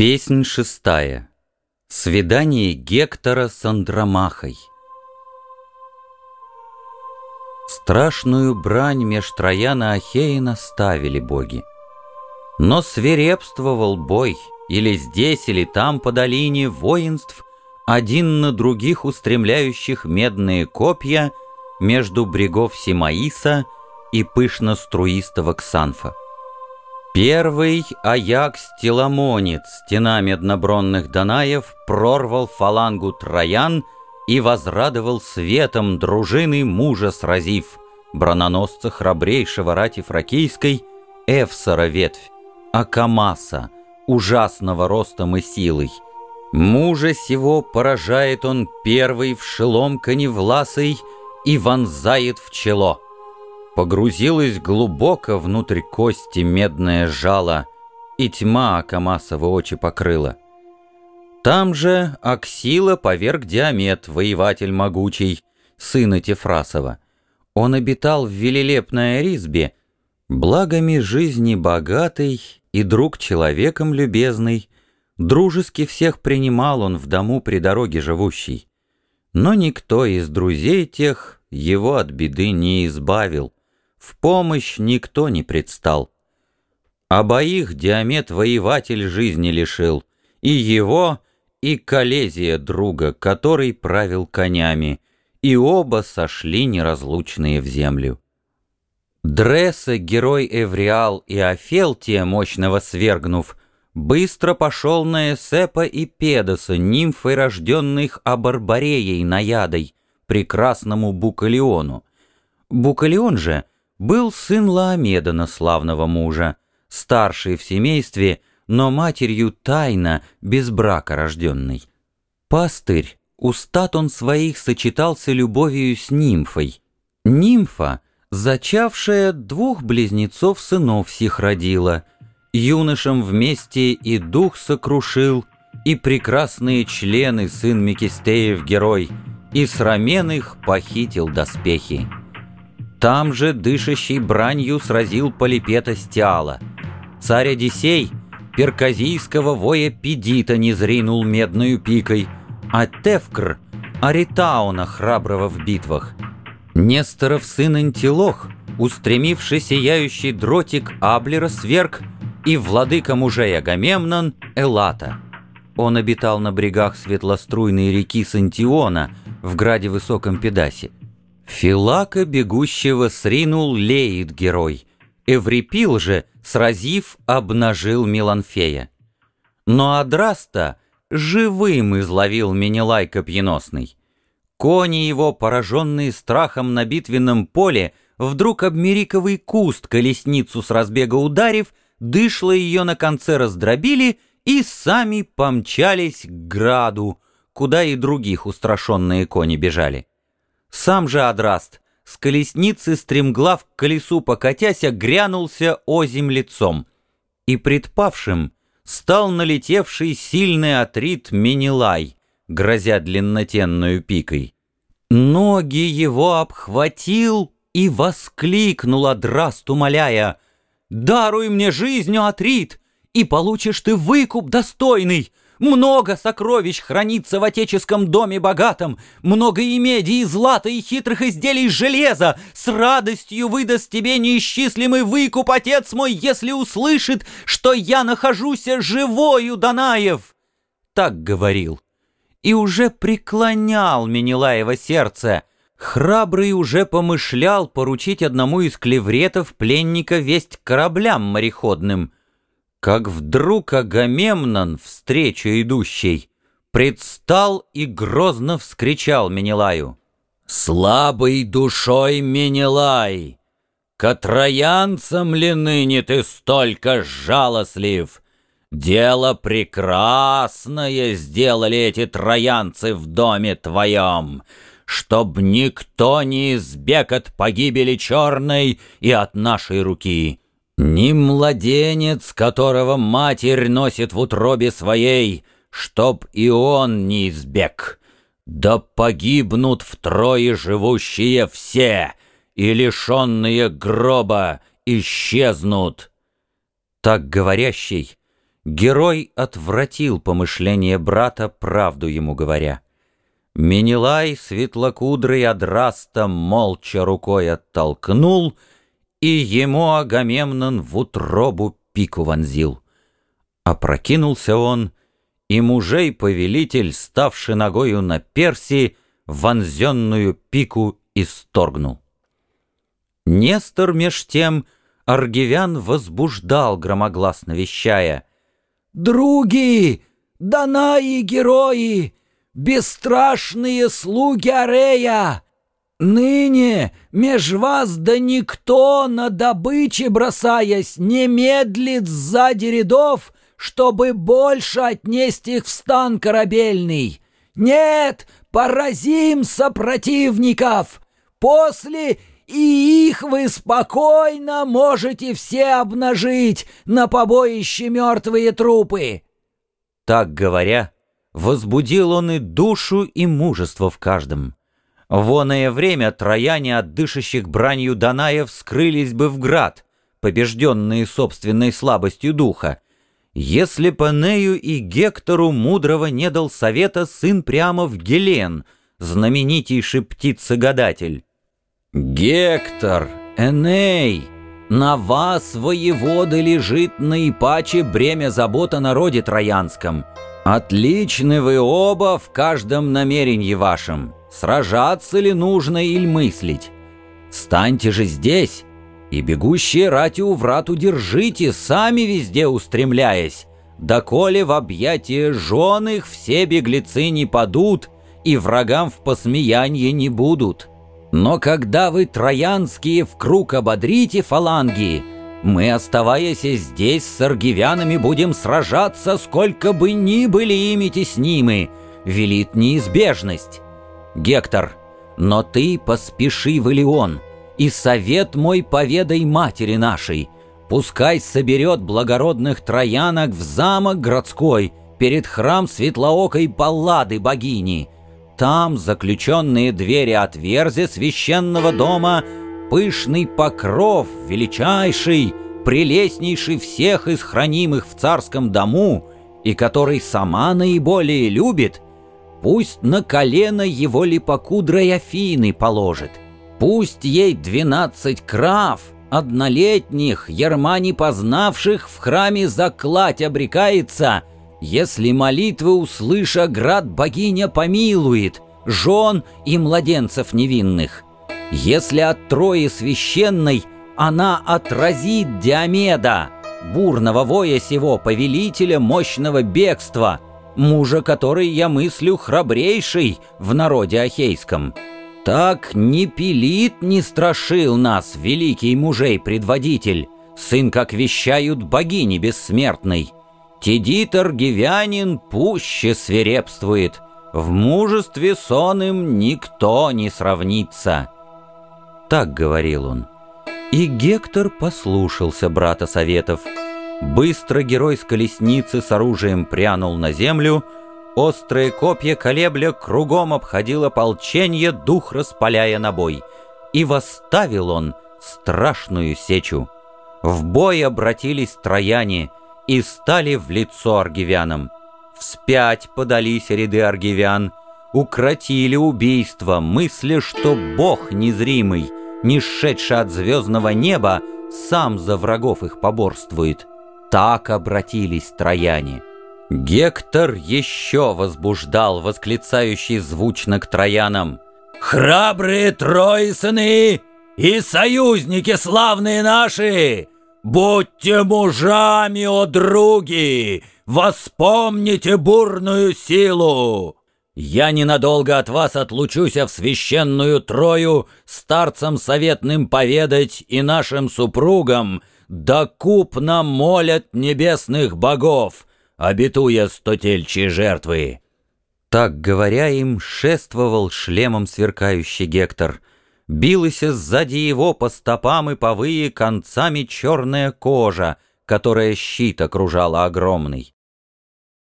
Песнь шестая. Свидание Гектора с Андромахой. Страшную брань меж Трояна Ахеина ставили боги. Но свирепствовал бой, или здесь, или там по долине воинств, один на других устремляющих медные копья между брегов Симаиса и пышно-струистого Ксанфа. Первый Аякс Теламонец, стена меднобронных Данаев, прорвал фалангу Троян и возрадовал светом дружины мужа сразив, брононосца храбрейшего рати фракийской, Эвсора ветвь, Акамаса, ужасного ростом и силой. Мужа сего поражает он первый в шелом коневласый и вонзает в чело. Погрузилась глубоко внутрь кости медное жало, И тьма Акамасова очи покрыла. Там же Аксила поверг Диамет, воеватель могучий, сына Тефрасова. Он обитал в велелепной Аризбе, благами жизни богатый и друг человеком любезный, дружески всех принимал он в дому при дороге живущий. Но никто из друзей тех его от беды не избавил. В помощь никто не предстал. Обоих Диамет воеватель жизни лишил, и его, и Колезия друга, который правил конями, и оба сошли неразлучные в землю. Дресса, герой Эвриал и Афелтия, мощного свергнув, быстро пошел на Эсепа и Педоса, нимфой рожденных Абарбареей наядой, прекрасному Букалиону. Букалион же — был сын Лаомедана, славного мужа, старший в семействе, но матерью тайно, без брака рожденный. Пастырь, устат он своих сочетался любовью с нимфой. Нимфа, зачавшая двух близнецов сынов сих родила, юношам вместе и дух сокрушил, и прекрасные члены сын Мекистеев герой, и с раменых похитил доспехи. Там же дышащий бранью сразил Полипета Стиала. Царь Одиссей перказийского воя Педита не зринул медную пикой, а Тевкр — Аритауна храброго в битвах. Несторов сын Антилох, устремивший сияющий дротик Аблера сверг, и владыка мужей Агамемнон — Элата. Он обитал на брегах светлоструйной реки Сантиона в граде Высоком Педасе. Филака бегущего сринул леет герой. Эврипил же, сразив, обнажил Меланфея. Но Адраста живым изловил Менелай копьеносный. Кони его, пораженные страхом на битвенном поле, вдруг обмериковый куст, колесницу с разбега ударив, дышло ее на конце раздробили и сами помчались к граду, куда и других устрашенные кони бежали. Сам же Адраст с колесницы стремглав к колесу покатяся грянулся озим лицом, и предпавшим стал налетевший сильный атрит Менелай, грозя длиннотенную пикой. Ноги его обхватил и воскликнул Адраст, умоляя, «Даруй мне жизнь, Атрит, и получишь ты выкуп достойный!» Много сокровищ хранится в отеческом доме богатом, много и меди, и злата, и хитрых изделий из железа. С радостью выдаст тебе неисчислимый выкуп, отец мой, если услышит, что я нахожусь живою, Данаев!» Так говорил. И уже преклонял Менелаева сердце. Храбрый уже помышлял поручить одному из клевретов пленника весть кораблям мореходным — как вдруг Агамемнон, встречу идущий, предстал и грозно вскричал Менелаю. «Слабый душой Менелай! К троянцам ли ныне ты столько жалостлив? Дело прекрасное сделали эти троянцы в доме твоем!» чтоб никто не избег от погибели черной и от нашей руки. Ни младенец, которого матерь носит в утробе своей, Чтоб и он не избег. Да погибнут втрое живущие все, И лишенные гроба исчезнут. Так говорящий, Герой отвратил помышление брата, правду ему говоря. Менелай светлокудрый Адраста молча рукой оттолкнул, И ему Агамемнон в утробу пику вонзил. Опрокинулся он, и мужей повелитель, ставший ногою на перси, вонзенную пику исторгнул. Нестор меж тем Аргивян возбуждал, громогласно вещая. «Други, Данаи герои, бесстрашные слуги Арея! Ныне меж вас да никто на добыче бросаясь не медлит сзади рядов, чтобы больше отнести их в стан корабельный. Нет, поразим сопротивников! После и их вы спокойно можете все обнажить на побоище мертвые трупы!» Так говоря, возбудил он и душу, и мужество в каждом. В оное время трояне от дышащих бранью Данаев скрылись бы в град, побежденные собственной слабостью духа, если по Нею и Гектору мудрого не дал совета сын прямо в Гелен, знаменитейший птица-гадатель. «Гектор, Эней, на вас, воеводы, лежит наипаче бремя забот о народе троянском. Отличны вы оба в каждом намерении вашем, сражаться ли нужно или мыслить. Станьте же здесь, и бегущие ратью врат удержите, сами везде устремляясь, доколе в объятия жен их все беглецы не падут и врагам в посмеяние не будут». Но когда вы, троянские, в круг ободрите фаланги, мы, оставаясь здесь с аргивянами, будем сражаться, сколько бы ни были ими теснимы, велит неизбежность. Гектор, но ты поспеши в Илион, и совет мой поведай матери нашей, пускай соберет благородных троянок в замок городской перед храм светлоокой Паллады богини, там заключенные двери отверзи священного дома, пышный покров, величайший, прелестнейший всех из хранимых в царском дому, и который сама наиболее любит, пусть на колено его липокудрой Афины положит, пусть ей двенадцать крав, однолетних, ярма не познавших, в храме закладь обрекается — если молитвы услыша, град богиня помилует, жен и младенцев невинных. Если от Трои священной она отразит Диомеда, бурного воя сего, повелителя мощного бегства, мужа, который я мыслю храбрейший в народе ахейском. Так не пилит, не страшил нас великий мужей-предводитель, сын, как вещают богини бессмертной. Тедитор Гивянин пуще свирепствует, в мужестве сон им никто не сравнится. Так говорил он. И Гектор послушался брата советов. Быстро герой с колесницы с оружием прянул на землю, острые копья колебля кругом обходил ополченье, дух распаляя на бой. И восставил он страшную сечу. В бой обратились трояне — и стали в лицо аргивянам. Вспять подались ряды аргивян, укротили убийство, мысля, что Бог незримый, не шедший от звездного неба, сам за врагов их поборствует. Так обратились трояне. Гектор еще возбуждал, восклицающий звучно к троянам. «Храбрые Троисыны и союзники славные наши! «Будьте мужами, о други! Воспомните бурную силу! Я ненадолго от вас отлучусь в священную Трою старцам советным поведать и нашим супругам, докупно молят небесных богов, обетуя стотельчие жертвы». Так говоря им, шествовал шлемом сверкающий Гектор — Билась сзади его по стопам и повые концами черная кожа, которая щит окружала огромный.